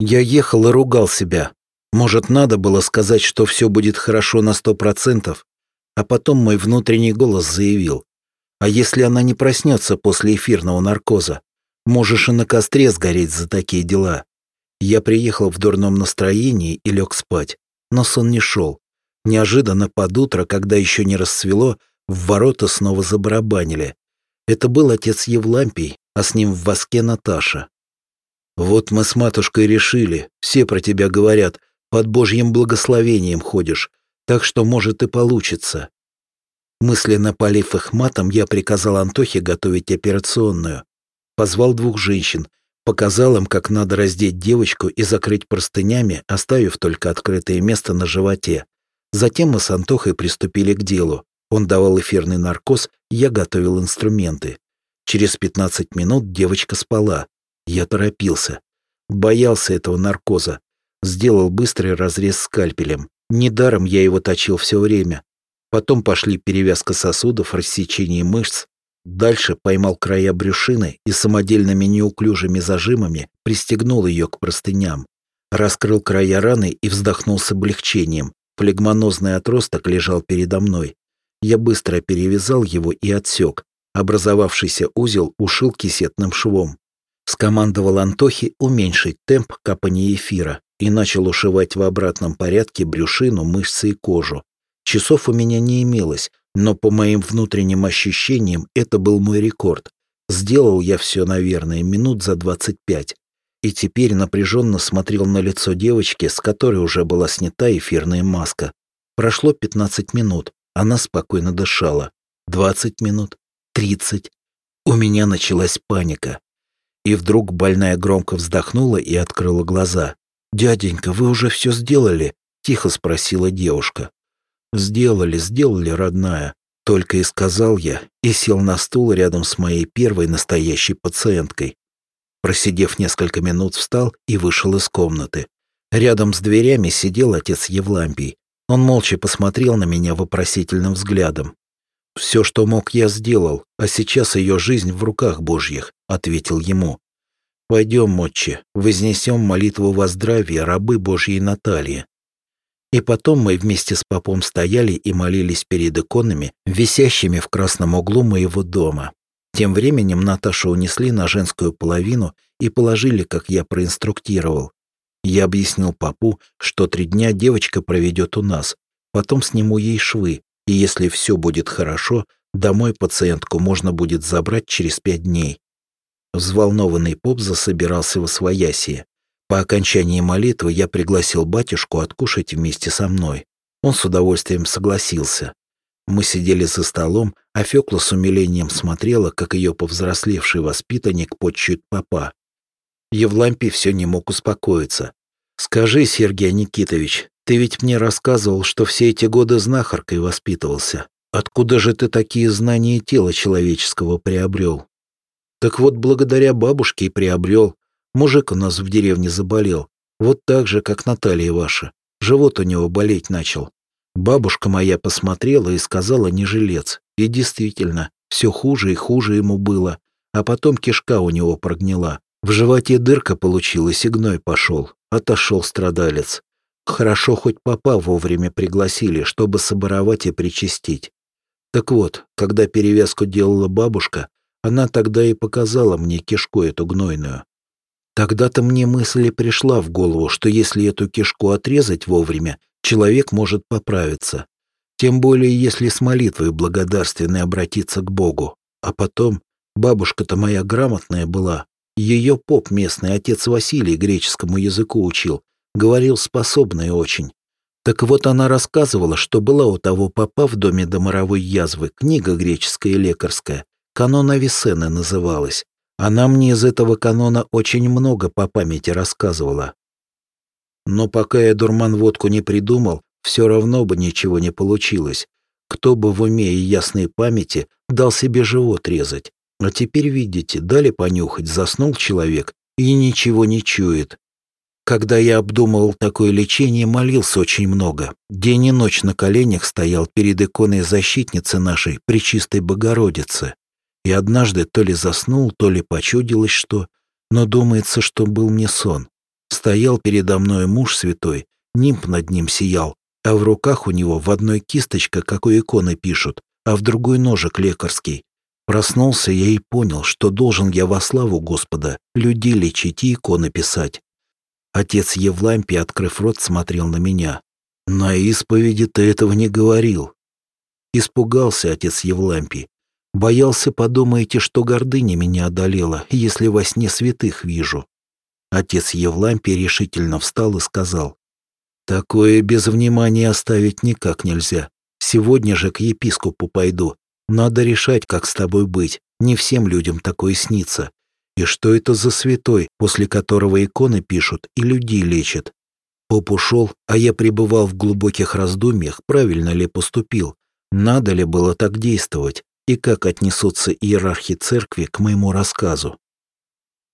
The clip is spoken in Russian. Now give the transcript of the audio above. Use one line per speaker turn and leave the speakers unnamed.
Я ехал и ругал себя. Может, надо было сказать, что все будет хорошо на сто процентов, а потом мой внутренний голос заявил. А если она не проснется после эфирного наркоза? Можешь и на костре сгореть за такие дела. Я приехал в дурном настроении и лег спать, но сон не шел. Неожиданно под утро, когда еще не расцвело, в ворота снова забарабанили. Это был отец Евлампий, а с ним в воске Наташа. «Вот мы с матушкой решили, все про тебя говорят, под божьим благословением ходишь, так что, может, и получится». Мысленно полив их матом, я приказал Антохе готовить операционную. Позвал двух женщин, показал им, как надо раздеть девочку и закрыть простынями, оставив только открытое место на животе. Затем мы с Антохой приступили к делу. Он давал эфирный наркоз, я готовил инструменты. Через 15 минут девочка спала. Я торопился. Боялся этого наркоза. Сделал быстрый разрез скальпелем. Недаром я его точил все время. Потом пошли перевязка сосудов, рассечение мышц. Дальше поймал края брюшины и самодельными неуклюжими зажимами пристегнул ее к простыням. Раскрыл края раны и вздохнул с облегчением. Флегмонозный отросток лежал передо мной. Я быстро перевязал его и отсек. Образовавшийся узел ушил кисетным швом. Скомандовал Антохе уменьшить темп капания эфира и начал ушивать в обратном порядке брюшину, мышцы и кожу. Часов у меня не имелось, но по моим внутренним ощущениям это был мой рекорд. Сделал я все, наверное, минут за 25. И теперь напряженно смотрел на лицо девочки, с которой уже была снята эфирная маска. Прошло 15 минут, она спокойно дышала. 20 минут, 30. У меня началась паника. И вдруг больная громко вздохнула и открыла глаза. «Дяденька, вы уже все сделали?» — тихо спросила девушка. «Сделали, сделали, родная», — только и сказал я, и сел на стул рядом с моей первой настоящей пациенткой. Просидев несколько минут, встал и вышел из комнаты. Рядом с дверями сидел отец Евлампий. Он молча посмотрел на меня вопросительным взглядом. «Все, что мог, я сделал, а сейчас ее жизнь в руках Божьих», — ответил ему. «Пойдем, отче, вознесем молитву во здравие рабы Божьей Натальи». И потом мы вместе с попом стояли и молились перед иконами, висящими в красном углу моего дома. Тем временем Наташу унесли на женскую половину и положили, как я проинструктировал. Я объяснил папу, что три дня девочка проведет у нас, потом сниму ей швы, и если все будет хорошо, домой пациентку можно будет забрать через пять дней. Взволнованный поп засобирался в освоясье. По окончании молитвы я пригласил батюшку откушать вместе со мной. Он с удовольствием согласился. Мы сидели за столом, а Фёкла с умилением смотрела, как ее повзрослевший воспитанник подчует папа. Евлампий все не мог успокоиться. «Скажи, Сергей Никитович, ты ведь мне рассказывал, что все эти годы знахаркой воспитывался. Откуда же ты такие знания тела человеческого приобрел?» «Так вот, благодаря бабушке и приобрел. Мужик у нас в деревне заболел. Вот так же, как Наталья ваша. Живот у него болеть начал. Бабушка моя посмотрела и сказала не жилец. И действительно, все хуже и хуже ему было. А потом кишка у него прогнила. В животе дырка получилась и гной пошел. Отошел страдалец. Хорошо хоть папа вовремя пригласили, чтобы соборовать и причастить. Так вот, когда перевязку делала бабушка, она тогда и показала мне кишку эту гнойную. Тогда-то мне мысль пришла в голову, что если эту кишку отрезать вовремя, человек может поправиться. Тем более, если с молитвой благодарственной обратиться к Богу. А потом, бабушка-то моя грамотная была. Ее поп местный, отец Василий, греческому языку учил. Говорил, способная очень. Так вот она рассказывала, что была у того попа в доме доморовой язвы, книга греческая и лекарская, канон Авиценны называлась. Она мне из этого канона очень много по памяти рассказывала. Но пока я дурман-водку не придумал, все равно бы ничего не получилось. Кто бы в уме и ясной памяти дал себе живот резать. А теперь, видите, дали понюхать, заснул человек и ничего не чует. Когда я обдумывал такое лечение, молился очень много. День и ночь на коленях стоял перед иконой защитницы нашей, Пречистой Богородицы. И однажды то ли заснул, то ли почудилось что, но думается, что был мне сон. Стоял передо мной муж святой, нимб над ним сиял, а в руках у него в одной кисточка, как у иконы пишут, а в другой ножик лекарский. Проснулся я и понял, что должен я во славу Господа людей лечить и иконы писать. Отец Евлампий, открыв рот, смотрел на меня. «На исповеди ты этого не говорил». Испугался отец Евлампий. Боялся, подумаете, что гордыня меня одолела, если во сне святых вижу. Отец Евлампий решительно встал и сказал, «Такое без внимания оставить никак нельзя. Сегодня же к епископу пойду. Надо решать, как с тобой быть. Не всем людям такое снится. И что это за святой, после которого иконы пишут и людей лечат? Поп ушел, а я пребывал в глубоких раздумьях, правильно ли поступил, надо ли было так действовать, и как отнесутся иерархи церкви к моему рассказу.